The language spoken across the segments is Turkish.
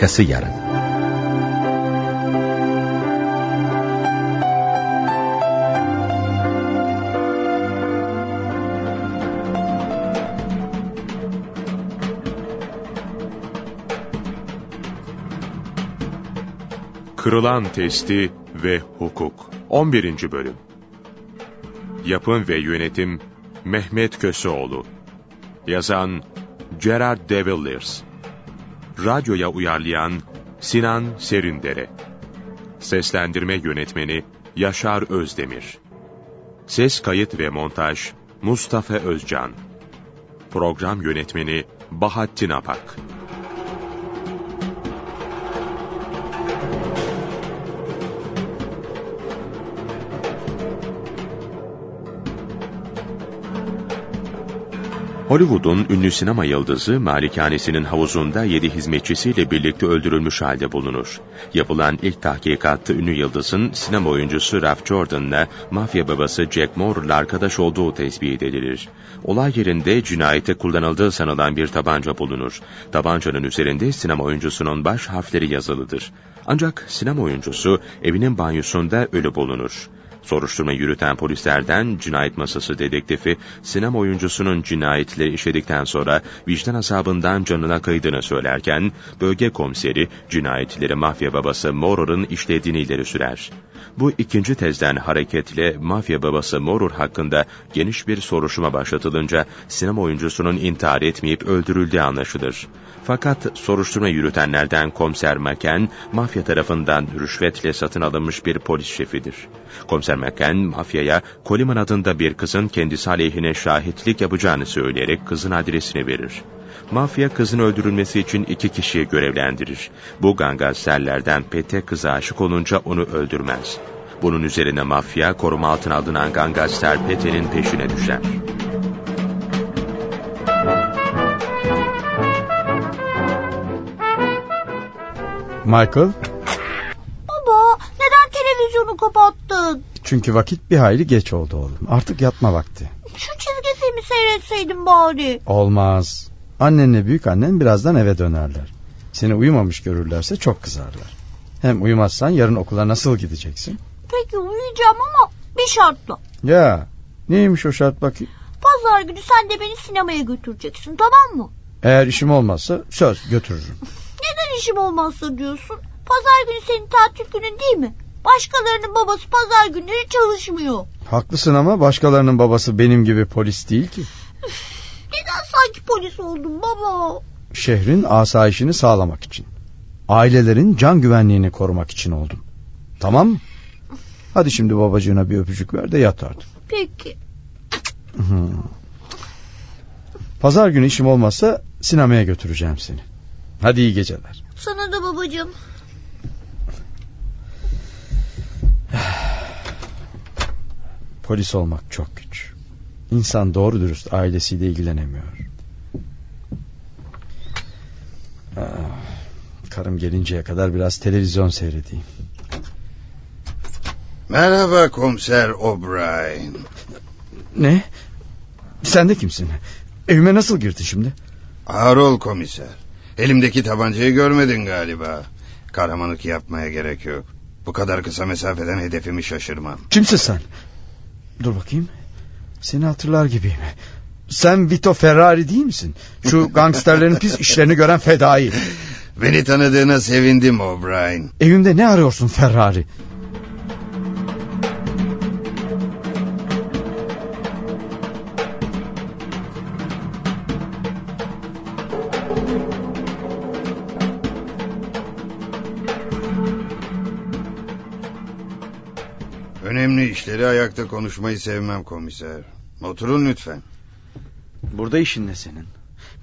Arkası yarın. Kırılan Testi ve Hukuk 11. Bölüm Yapım ve Yönetim Mehmet Köseoğlu Yazan Gerard de Villiers Radyoya uyarlayan Sinan Serindere. Seslendirme Yönetmeni Yaşar Özdemir. Ses kayıt ve montaj Mustafa Özcan. Program Yönetmeni Bahattin Apak Hollywood'un ünlü sinema yıldızı malikanesinin havuzunda yedi hizmetçisiyle birlikte öldürülmüş halde bulunur. Yapılan ilk tahkikatta ünlü yıldızın sinema oyuncusu Ralph Jordan'la mafya babası Jack Moore'la arkadaş olduğu tespit edilir. Olay yerinde cinayete kullanıldığı sanılan bir tabanca bulunur. Tabancanın üzerinde sinema oyuncusunun baş harfleri yazılıdır. Ancak sinema oyuncusu evinin banyosunda ölü bulunur. Soruşturma yürüten polislerden cinayet masası dedektifi sinema oyuncusunun cinayetleri işledikten sonra vicdan azabından canına kıydığını söylerken bölge komiseri cinayetleri mafya babası Moror'un işlediğini ileri sürer. Bu ikinci tezden hareketle mafya babası Moror hakkında geniş bir soruşturma başlatılınca sinema oyuncusunun intihar etmeyip öldürüldüğü anlaşılır. Fakat soruşturma yürütenlerden komiser Maken, mafya tarafından rüşvetle satın alınmış bir polis şefidir. Komiser Maken, mafyaya Koliman adında bir kızın kendisi aleyhine şahitlik yapacağını söyleyerek kızın adresini verir. Mafya kızın öldürülmesi için iki kişiyi görevlendirir. Bu gangsterlerden Pete kıza aşık olunca onu öldürmez. Bunun üzerine mafya koruma altına alınan gangster Pete'nin peşine düşer. Michael, çünkü vakit bir hayli geç oldu oğlum. Artık yatma vakti. Şu çizgi filmi seyretseydin bari. Olmaz. Annenle büyük annen birazdan eve dönerler. Seni uyumamış görürlerse çok kızarlar. Hem uyumazsan yarın okula nasıl gideceksin? Peki uyuyacağım ama bir şartla. Ya neymiş o şart bakayım? Pazar günü sen de beni sinemaya götüreceksin tamam mı? Eğer işim olmazsa söz götürürüm. Neden işim olmazsa diyorsun? Pazar günü senin tatil günün değil mi? Başkalarının babası pazar günleri çalışmıyor. Haklısın ama başkalarının babası benim gibi polis değil ki. Neden sanki polis oldun baba? Şehrin asayişini sağlamak için. Ailelerin can güvenliğini korumak için oldum. Tamam mı? Hadi şimdi babacığına bir öpücük ver de yat artık. Peki. Pazar günü işim olmazsa sinemaya götüreceğim seni. Hadi iyi geceler. Sana da babacığım. Polis olmak çok güç. İnsan doğru dürüst ailesiyle ilgilenemiyor. Ah, karım gelinceye kadar biraz televizyon seyredeyim. Merhaba komiser O'Brien. Ne? Sen de kimsin? Evime nasıl girdin şimdi? Ağır ol komiser. Elimdeki tabancayı görmedin galiba. Kahramanlık yapmaya gerek yok. Bu kadar kısa mesafeden hedefimi şaşırmam. Kimsin sen? Dur bakayım. Seni hatırlar gibiyim. Sen Vito Ferrari değil misin? Şu gangsterlerin pis işlerini gören fedai. Beni tanıdığına sevindim O'Brien. Evimde ne arıyorsun Ferrari? Ayakta konuşmayı sevmem komiser. Oturun lütfen. Burada işin ne senin?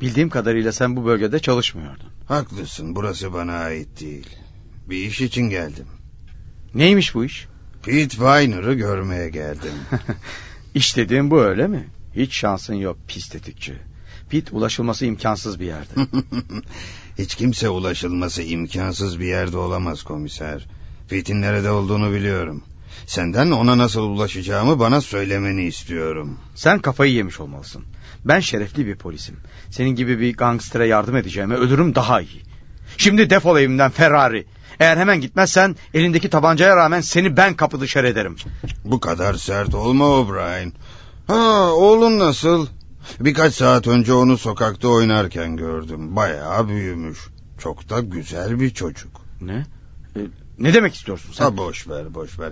Bildiğim kadarıyla sen bu bölgede çalışmıyordun. Haklısın burası bana ait değil. Bir iş için geldim. Neymiş bu iş? Pete Weiner'ı görmeye geldim. İş dediğin bu öyle mi? Hiç şansın yok pis tetikçi. Pit ulaşılması imkansız bir yerde. Hiç kimse ulaşılması imkansız bir yerde olamaz komiser. Pete'in nerede olduğunu biliyorum. Senden ona nasıl ulaşacağımı bana söylemeni istiyorum. Sen kafayı yemiş olmalısın. Ben şerefli bir polisim. Senin gibi bir gangstere yardım edeceğime ölürüm daha iyi. Şimdi defol evimden Ferrari. Eğer hemen gitmezsen elindeki tabancaya rağmen seni ben kapı dışarı ederim. Bu kadar sert olma O'Brien. Ha oğlun nasıl? Birkaç saat önce onu sokakta oynarken gördüm. Bayağı büyümüş. Çok da güzel bir çocuk. Ne? E, ne demek istiyorsun sen? Ha boş ver boş ver.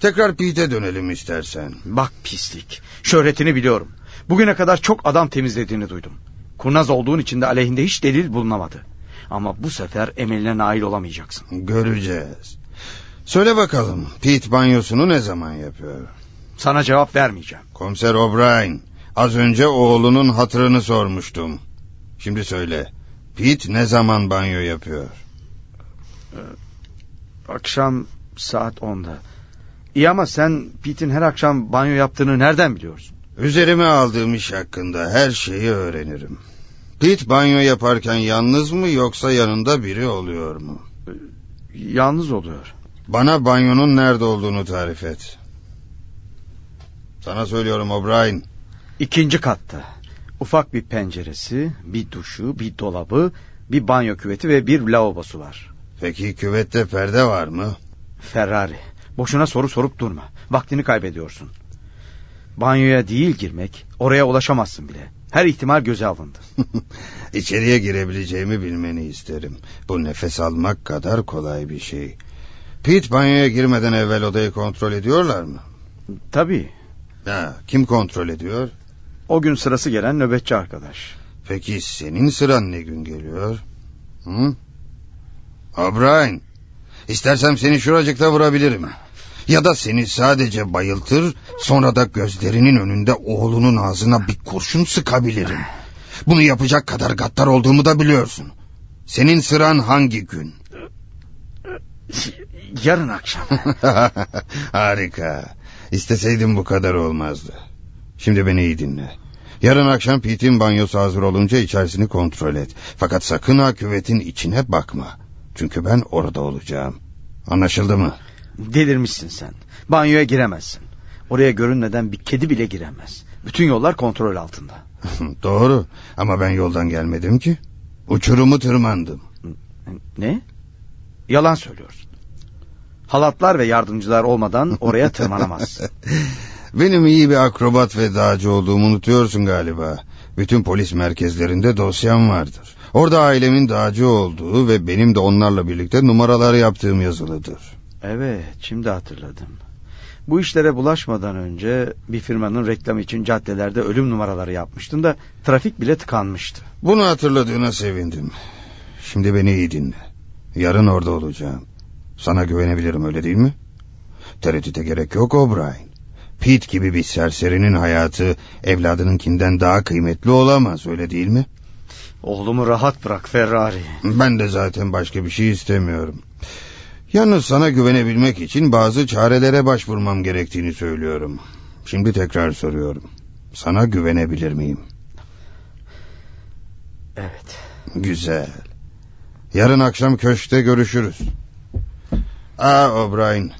Tekrar Pete'e dönelim istersen. Bak pislik. Şöhretini biliyorum. Bugüne kadar çok adam temizlediğini duydum. Kurnaz olduğun için de aleyhinde hiç delil bulunamadı. Ama bu sefer emeline nail olamayacaksın. Göreceğiz. Söyle bakalım Pete banyosunu ne zaman yapıyor? Sana cevap vermeyeceğim. Komiser O'Brien az önce oğlunun hatırını sormuştum. Şimdi söyle Pete ne zaman banyo yapıyor? Akşam saat onda. İyi ama sen Pete'in her akşam banyo yaptığını nereden biliyorsun? Üzerime aldığım iş hakkında her şeyi öğrenirim. Pete banyo yaparken yalnız mı yoksa yanında biri oluyor mu? Yalnız oluyor. Bana banyonun nerede olduğunu tarif et. Sana söylüyorum O'Brien. İkinci katta. Ufak bir penceresi, bir duşu, bir dolabı, bir banyo küveti ve bir lavabosu var. Peki küvette perde var mı? Ferrari. Boşuna soru sorup durma. Vaktini kaybediyorsun. Banyoya değil girmek, oraya ulaşamazsın bile. Her ihtimal göze alındı. İçeriye girebileceğimi bilmeni isterim. Bu nefes almak kadar kolay bir şey. Pete banyoya girmeden evvel odayı kontrol ediyorlar mı? Tabii. Ha, kim kontrol ediyor? O gün sırası gelen nöbetçi arkadaş. Peki senin sıran ne gün geliyor? Hı? O'Brien, istersem seni şuracıkta vurabilirim. Ya da seni sadece bayıltır, sonra da gözlerinin önünde oğlunun ağzına bir kurşun sıkabilirim. Bunu yapacak kadar gaddar olduğumu da biliyorsun. Senin sıran hangi gün? Yarın akşam. Harika. İsteseydim bu kadar olmazdı. Şimdi beni iyi dinle. Yarın akşam Pete'in banyosu hazır olunca içerisini kontrol et. Fakat sakın ha küvetin içine bakma. Çünkü ben orada olacağım. Anlaşıldı mı? Delirmişsin sen. Banyoya giremezsin. Oraya görünmeden bir kedi bile giremez. Bütün yollar kontrol altında. Doğru ama ben yoldan gelmedim ki. Uçurumu tırmandım. Ne? Yalan söylüyorsun. Halatlar ve yardımcılar olmadan oraya tırmanamazsın. Benim iyi bir akrobat ve dağcı olduğumu unutuyorsun galiba. Bütün polis merkezlerinde dosyam vardır. Orada ailemin dağcı olduğu ve benim de onlarla birlikte numaralar yaptığım yazılıdır. Evet, şimdi hatırladım. Bu işlere bulaşmadan önce bir firmanın reklamı için caddelerde ölüm numaraları yapmıştın da trafik bile tıkanmıştı. Bunu hatırladığına sevindim. Şimdi beni iyi dinle. Yarın orada olacağım. Sana güvenebilirim öyle değil mi? Tereddüte gerek yok O'Brien. Pete gibi bir serserinin hayatı evladınınkinden daha kıymetli olamaz öyle değil mi? Oğlumu rahat bırak Ferrari. Ben de zaten başka bir şey istemiyorum. Yalnız sana güvenebilmek için bazı çarelere başvurmam gerektiğini söylüyorum. Şimdi tekrar soruyorum. Sana güvenebilir miyim? Evet. Güzel. Yarın akşam köşkte görüşürüz. Aa O'Brien.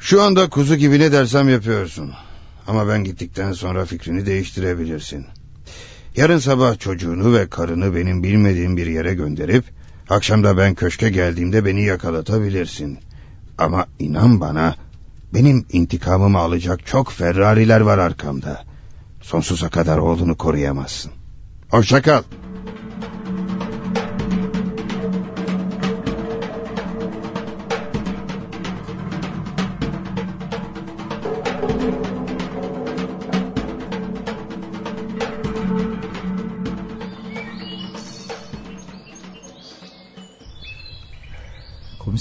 Şu anda kuzu gibi ne dersem yapıyorsun. Ama ben gittikten sonra fikrini değiştirebilirsin. Yarın sabah çocuğunu ve karını benim bilmediğim bir yere gönderip... ...akşam da ben köşke geldiğimde beni yakalatabilirsin. Ama inan bana... ...benim intikamımı alacak çok Ferrari'ler var arkamda. Sonsuza kadar oğlunu koruyamazsın. Hoşça kal.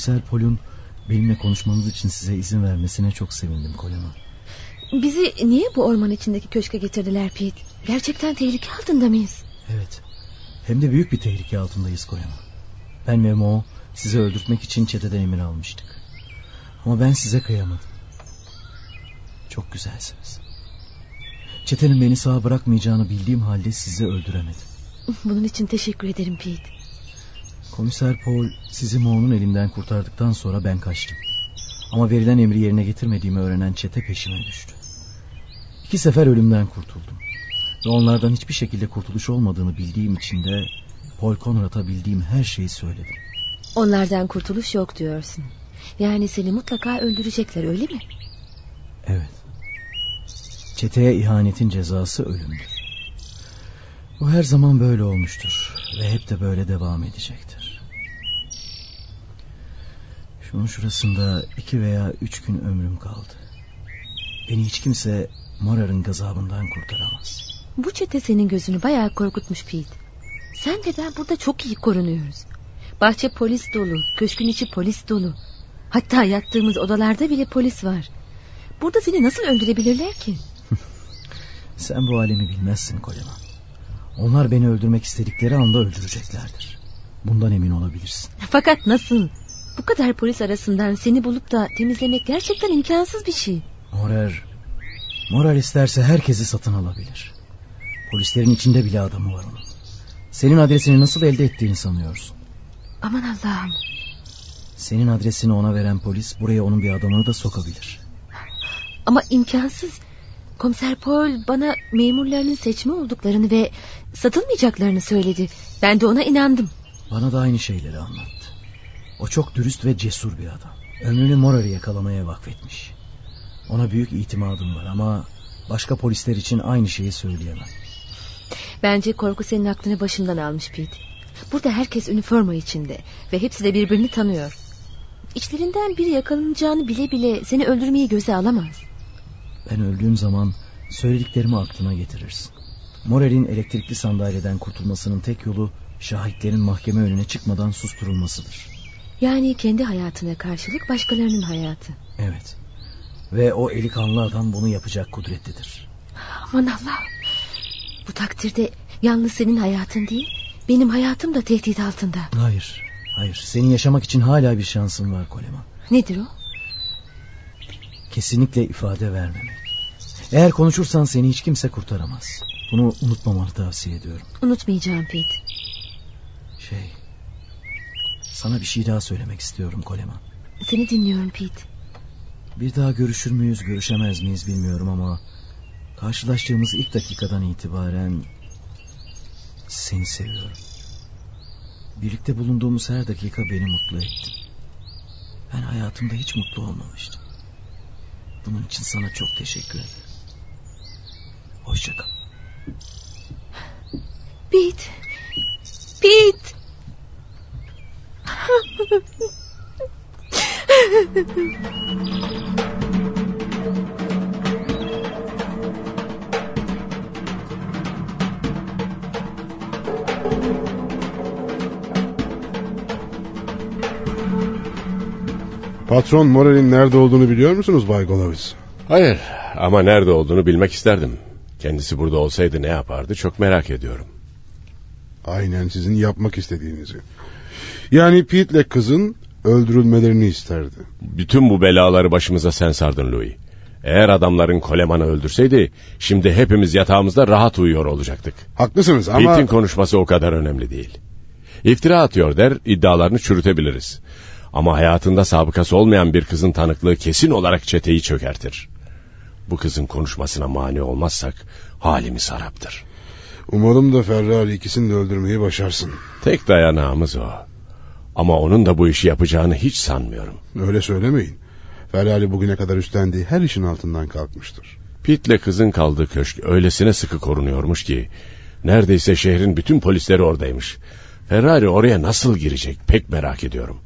Komiser Pol'un benimle konuşmamız için size izin vermesine çok sevindim Kolema. Bizi niye bu orman içindeki köşke getirdiler Pete? Gerçekten tehlike altında mıyız? Evet. Hem de büyük bir tehlike altındayız Kolema. Ben ve Mo sizi öldürtmek için çeteden emir almıştık. Ama ben size kıyamadım. Çok güzelsiniz. Çetenin beni sağ bırakmayacağını bildiğim halde sizi öldüremedim. Bunun için teşekkür ederim Pete. Komiser Paul sizi Mo'nun elinden kurtardıktan sonra ben kaçtım. Ama verilen emri yerine getirmediğimi öğrenen çete peşime düştü. İki sefer ölümden kurtuldum. Ve onlardan hiçbir şekilde kurtuluş olmadığını bildiğim için de Paul Conrad'a bildiğim her şeyi söyledim. Onlardan kurtuluş yok diyorsun. Yani seni mutlaka öldürecekler öyle mi? Evet. Çeteye ihanetin cezası ölümdür. Bu her zaman böyle olmuştur ve hep de böyle devam edecektir. Şunun şurasında iki veya üç gün ömrüm kaldı. Beni hiç kimse Morar'ın gazabından kurtaramaz. Bu çete senin gözünü bayağı korkutmuş Pete. Sen de ben burada çok iyi korunuyoruz. Bahçe polis dolu, köşkün içi polis dolu. Hatta yattığımız odalarda bile polis var. Burada seni nasıl öldürebilirler ki? Sen bu alemi bilmezsin Coleman. Onlar beni öldürmek istedikleri anda öldüreceklerdir. Bundan emin olabilirsin. Fakat nasıl? Bu kadar polis arasından seni bulup da temizlemek gerçekten imkansız bir şey. Morer, Morer isterse herkesi satın alabilir. Polislerin içinde bile adamı var onun. Senin adresini nasıl elde ettiğini sanıyorsun. Aman Allah'ım. Senin adresini ona veren polis buraya onun bir adamını da sokabilir. Ama imkansız. Komiser Paul bana memurlarının seçme olduklarını ve satılmayacaklarını söyledi. Ben de ona inandım. Bana da aynı şeyleri anlattı. O çok dürüst ve cesur bir adam. Ömrünü Morar'ı yakalamaya vakfetmiş. Ona büyük itimadım var ama başka polisler için aynı şeyi söyleyemem. Bence korku senin aklını başından almış Pete. Burada herkes üniforma içinde ve hepsi de birbirini tanıyor. İçlerinden biri yakalanacağını bile bile seni öldürmeyi göze alamaz. Ben öldüğüm zaman söylediklerimi aklına getirirsin. Morel'in elektrikli sandalyeden kurtulmasının tek yolu şahitlerin mahkeme önüne çıkmadan susturulmasıdır. Yani kendi hayatına karşılık başkalarının hayatı. Evet. Ve o eli kanlı adam bunu yapacak kudretlidir. Aman Allah. Bu takdirde yalnız senin hayatın değil, benim hayatım da tehdit altında. Hayır, hayır. Senin yaşamak için hala bir şansın var Coleman. Nedir o? Kesinlikle ifade vermemek. Eğer konuşursan seni hiç kimse kurtaramaz. Bunu unutmamanı tavsiye ediyorum. Unutmayacağım Pete. Şey... Sana bir şey daha söylemek istiyorum Coleman. Seni dinliyorum Pete. Bir daha görüşür müyüz görüşemez miyiz bilmiyorum ama... Karşılaştığımız ilk dakikadan itibaren... Seni seviyorum. Birlikte bulunduğumuz her dakika beni mutlu etti. Ben hayatımda hiç mutlu olmamıştım. Bunun için sana çok teşekkür ederim. Hoşçakal. Pete. Pete. Patron Morel'in nerede olduğunu biliyor musunuz Bay Goloviz? Hayır ama nerede olduğunu bilmek isterdim. Kendisi burada olsaydı ne yapardı çok merak ediyorum. Aynen sizin yapmak istediğinizi. Yani Pete'le kızın öldürülmelerini isterdi. Bütün bu belaları başımıza sen sardın Louis. Eğer adamların Koleman'ı öldürseydi şimdi hepimiz yatağımızda rahat uyuyor olacaktık. Haklısınız ama... Pete'in konuşması o kadar önemli değil. İftira atıyor der iddialarını çürütebiliriz. Ama hayatında sabıkası olmayan bir kızın tanıklığı kesin olarak çeteyi çökertir. Bu kızın konuşmasına mani olmazsak halimiz haraptır. Umarım da Ferrari ikisini de öldürmeyi başarsın. Tek dayanağımız o. Ama onun da bu işi yapacağını hiç sanmıyorum. Öyle söylemeyin. Ferrari bugüne kadar üstlendiği her işin altından kalkmıştır. Pit'le kızın kaldığı köşk öylesine sıkı korunuyormuş ki... ...neredeyse şehrin bütün polisleri oradaymış. Ferrari oraya nasıl girecek pek merak ediyorum.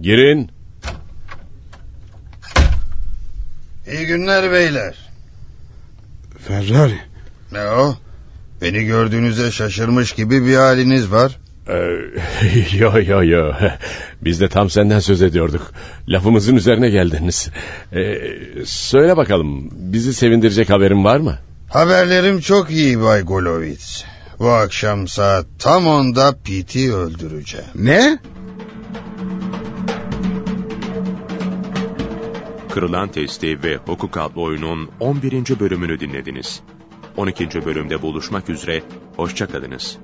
Girin. İyi günler beyler. Ferrari. Ne o? Beni gördüğünüzde şaşırmış gibi bir haliniz var. Ee, yo yo yo. Biz de tam senden söz ediyorduk. Lafımızın üzerine geldiniz. Ee, söyle bakalım bizi sevindirecek haberin var mı? Haberlerim çok iyi Bay Golovitz. Bu akşam saat tam onda Pete'i öldüreceğim. Ne? Kırılan Testi ve Hukuk adlı oyunun 11. bölümünü dinlediniz. 12. bölümde buluşmak üzere, hoşçakalınız.